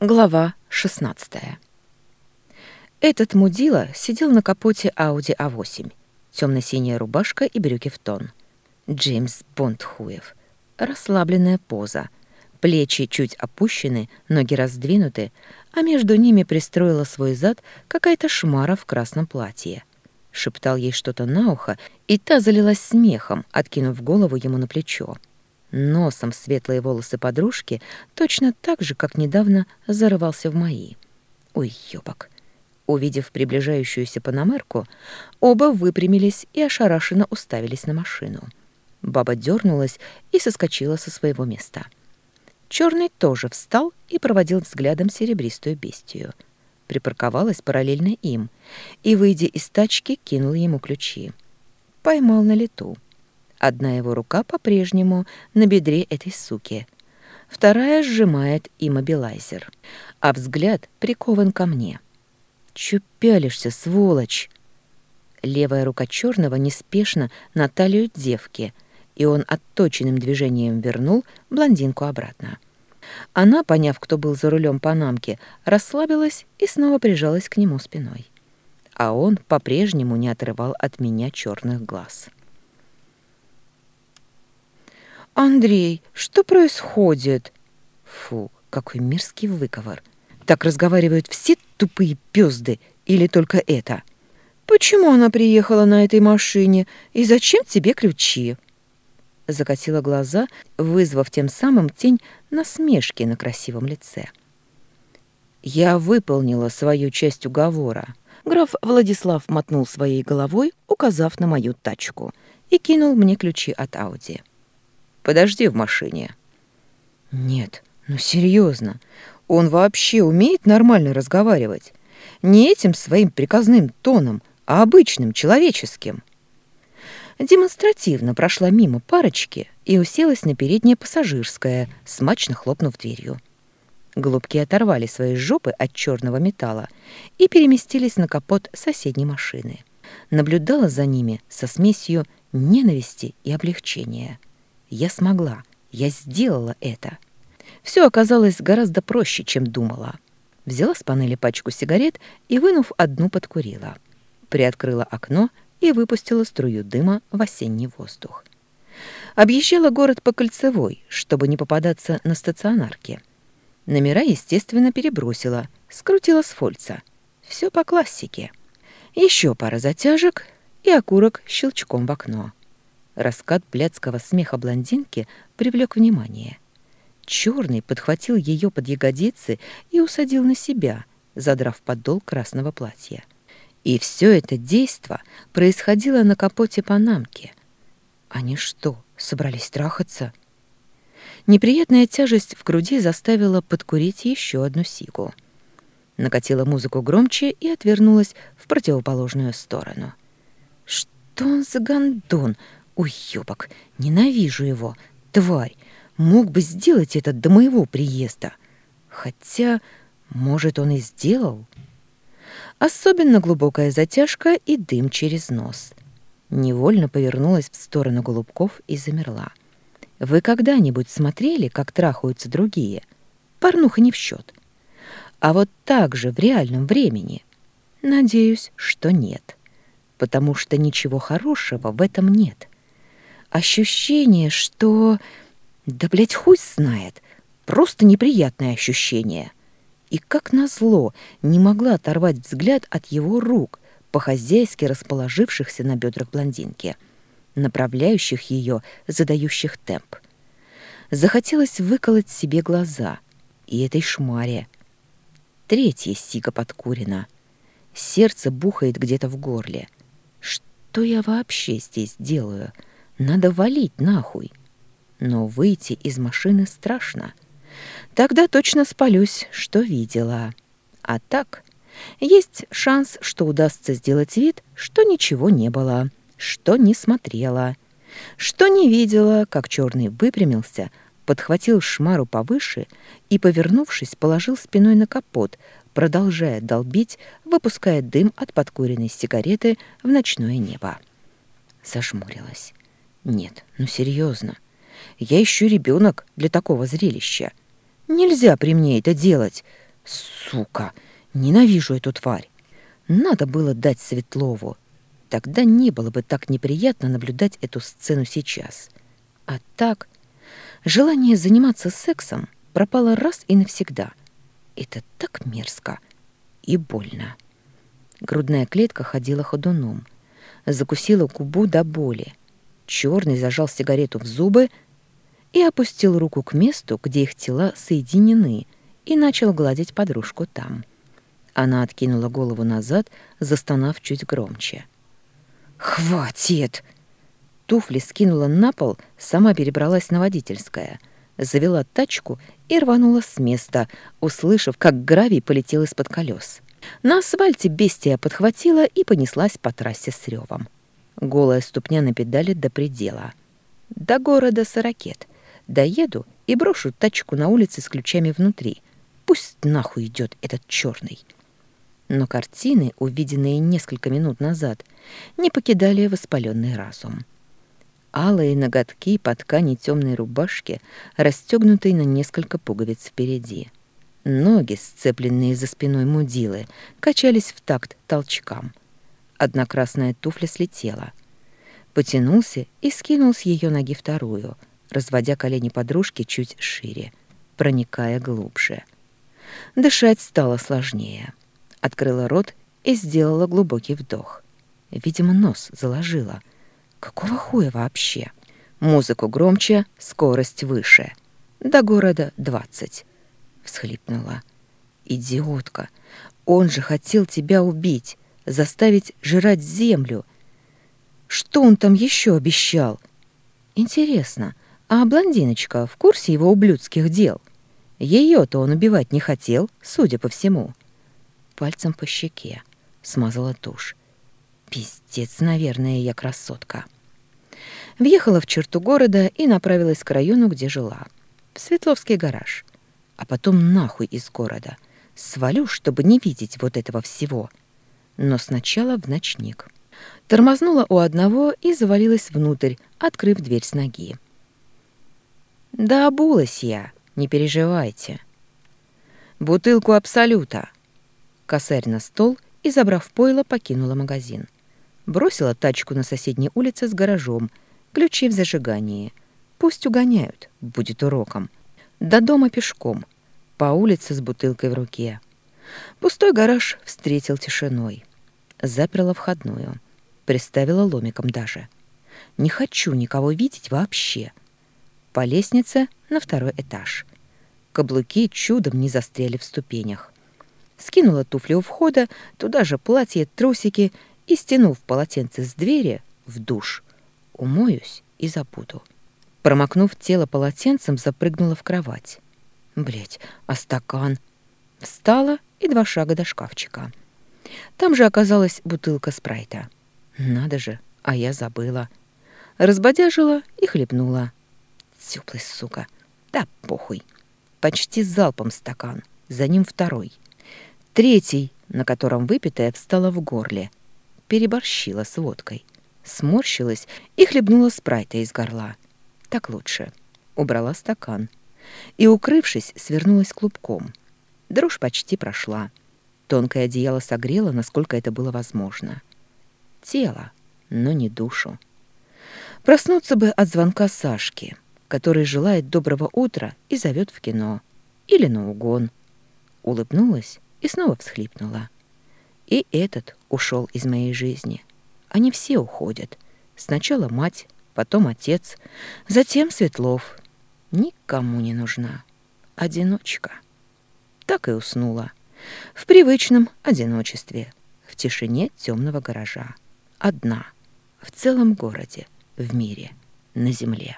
Глава 16. Этот мудила сидел на капоте Audi A8. Темно-синяя рубашка и брюки в тон. Джеймс Бонд Хуев. Расслабленная поза. Плечи чуть опущены, ноги раздвинуты, а между ними пристроила свой зад какая-то шмара в красном платье. Шептал ей что-то на ухо, и та залилась смехом, откинув голову ему на плечо носом светлые волосы подружки точно так же, как недавно зарывался в мои. Ой, ёбок. Увидев приближающуюся панамерку, оба выпрямились и ошарашенно уставились на машину. Баба дернулась и соскочила со своего места. Черный тоже встал и проводил взглядом серебристую бестию. Припарковалась параллельно им и, выйдя из тачки, кинул ему ключи. Поймал на лету. Одна его рука по-прежнему на бедре этой суки, вторая сжимает иммобилайзер, а взгляд прикован ко мне. «Чё пялишься, сволочь?» Левая рука черного неспешно на талию девки, и он отточенным движением вернул блондинку обратно. Она, поняв, кто был за рулем панамки, расслабилась и снова прижалась к нему спиной. А он по-прежнему не отрывал от меня черных глаз. «Андрей, что происходит?» Фу, какой мерзкий выговор. Так разговаривают все тупые пёзды или только это? «Почему она приехала на этой машине? И зачем тебе ключи?» Закатила глаза, вызвав тем самым тень насмешки на красивом лице. «Я выполнила свою часть уговора». Граф Владислав мотнул своей головой, указав на мою тачку, и кинул мне ключи от Ауди. Подожди в машине». «Нет, ну серьезно, он вообще умеет нормально разговаривать? Не этим своим приказным тоном, а обычным, человеческим». Демонстративно прошла мимо парочки и уселась на переднее пассажирское, смачно хлопнув дверью. Голубки оторвали свои жопы от черного металла и переместились на капот соседней машины. Наблюдала за ними со смесью ненависти и облегчения. Я смогла. Я сделала это. Все оказалось гораздо проще, чем думала. Взяла с панели пачку сигарет и, вынув одну, подкурила. Приоткрыла окно и выпустила струю дыма в осенний воздух. Объезжала город по кольцевой, чтобы не попадаться на стационарке. Номера, естественно, перебросила, скрутила с фольца. Все по классике. Еще пара затяжек и окурок щелчком в окно. Раскат блядского смеха блондинки привлек внимание. Черный подхватил ее под ягодицы и усадил на себя, задрав подол красного платья. И все это действо происходило на капоте панамки. Они что, собрались трахаться? Неприятная тяжесть в груди заставила подкурить еще одну сигу. Накатила музыку громче и отвернулась в противоположную сторону. Что он за гондон? Уёбок, ненавижу его, тварь. Мог бы сделать это до моего приезда. Хотя, может, он и сделал. Особенно глубокая затяжка и дым через нос. Невольно повернулась в сторону голубков и замерла. Вы когда-нибудь смотрели, как трахаются другие? Порнуха не в счет. А вот так же в реальном времени? Надеюсь, что нет. Потому что ничего хорошего в этом нет. Ощущение, что... Да, блядь, хуй знает. Просто неприятное ощущение. И как назло не могла оторвать взгляд от его рук, по-хозяйски расположившихся на бедрах блондинки, направляющих ее, задающих темп. Захотелось выколоть себе глаза. И этой шмаре. Третья сига подкурена. Сердце бухает где-то в горле. Что я вообще здесь делаю? — надо валить нахуй. Но выйти из машины страшно. Тогда точно спалюсь, что видела. А так, есть шанс, что удастся сделать вид, что ничего не было, что не смотрела, что не видела, как черный выпрямился, подхватил шмару повыше и, повернувшись, положил спиной на капот, продолжая долбить, выпуская дым от подкуренной сигареты в ночное небо. Сожмурилась. Нет, ну серьезно. Я еще ребенок для такого зрелища. Нельзя при мне это делать. Сука! Ненавижу эту тварь! Надо было дать Светлову. Тогда не было бы так неприятно наблюдать эту сцену сейчас. А так, желание заниматься сексом пропало раз и навсегда. Это так мерзко и больно. Грудная клетка ходила ходуном. Закусила губу до боли. Черный зажал сигарету в зубы и опустил руку к месту, где их тела соединены, и начал гладить подружку там. Она откинула голову назад, застонав чуть громче. «Хватит!» Туфли скинула на пол, сама перебралась на водительское, завела тачку и рванула с места, услышав, как гравий полетел из-под колес. На асфальте бестия подхватила и понеслась по трассе с ревом. Голая ступня на педали до предела. До города Сорокет. Доеду и брошу тачку на улице с ключами внутри. Пусть нахуй идет этот черный. Но картины, увиденные несколько минут назад, не покидали воспаленный разум. Алые ноготки по ткани темной рубашки, расстегнутой на несколько пуговиц впереди. Ноги, сцепленные за спиной мудилы, качались в такт толчкам. Одна красная туфля слетела. Потянулся и скинул с ее ноги вторую, разводя колени подружки чуть шире, проникая глубже. Дышать стало сложнее. Открыла рот и сделала глубокий вдох. Видимо, нос заложила. Какого хуя вообще? Музыку громче, скорость выше. До города двадцать. Всхлипнула. Идиотка! Он же хотел тебя убить, заставить жрать землю. Что он там еще обещал? Интересно, а блондиночка в курсе его ублюдских дел? Ее-то он убивать не хотел, судя по всему. Пальцем по щеке смазала тушь. Пиздец, наверное, я красотка. Въехала в черту города и направилась к району, где жила. В Светловский гараж. А потом нахуй из города. Свалю, чтобы не видеть вот этого всего. Но сначала в ночник. Тормознула у одного и завалилась внутрь, открыв дверь с ноги. «Да обулась я, не переживайте». «Бутылку Абсолюта». Косарь на стол и, забрав пойло, покинула магазин. Бросила тачку на соседней улице с гаражом, ключи в зажигании. Пусть угоняют, будет уроком. До дома пешком, по улице с бутылкой в руке. Пустой гараж встретил тишиной. Заперла входную. Приставила ломиком даже. Не хочу никого видеть вообще. По лестнице на второй этаж. Каблуки чудом не застряли в ступенях. Скинула туфли у входа, туда же платье, трусики и, стянув полотенце с двери, в душ. Умоюсь и забуду. Промокнув тело полотенцем, запрыгнула в кровать. Блять, а стакан? Встала и два шага до шкафчика. Там же оказалась бутылка спрайта. Надо же, а я забыла. Разбодяжила и хлебнула. Тёплый, сука. Да похуй. Почти залпом стакан. За ним второй. Третий, на котором выпитая встала в горле переборщила с водкой. Сморщилась и хлебнула спрайта из горла. Так лучше. Убрала стакан. И, укрывшись, свернулась клубком. Дрожь почти прошла. Тонкое одеяло согрело, насколько это было возможно. Тело, но не душу. Проснуться бы от звонка Сашки, который желает доброго утра и зовет в кино. Или на угон. Улыбнулась и снова всхлипнула. И этот ушел из моей жизни. Они все уходят. Сначала мать, потом отец, затем Светлов. Никому не нужна. Одиночка. Так и уснула. В привычном одиночестве, в тишине темного гаража. Одна. В целом городе, в мире, на земле.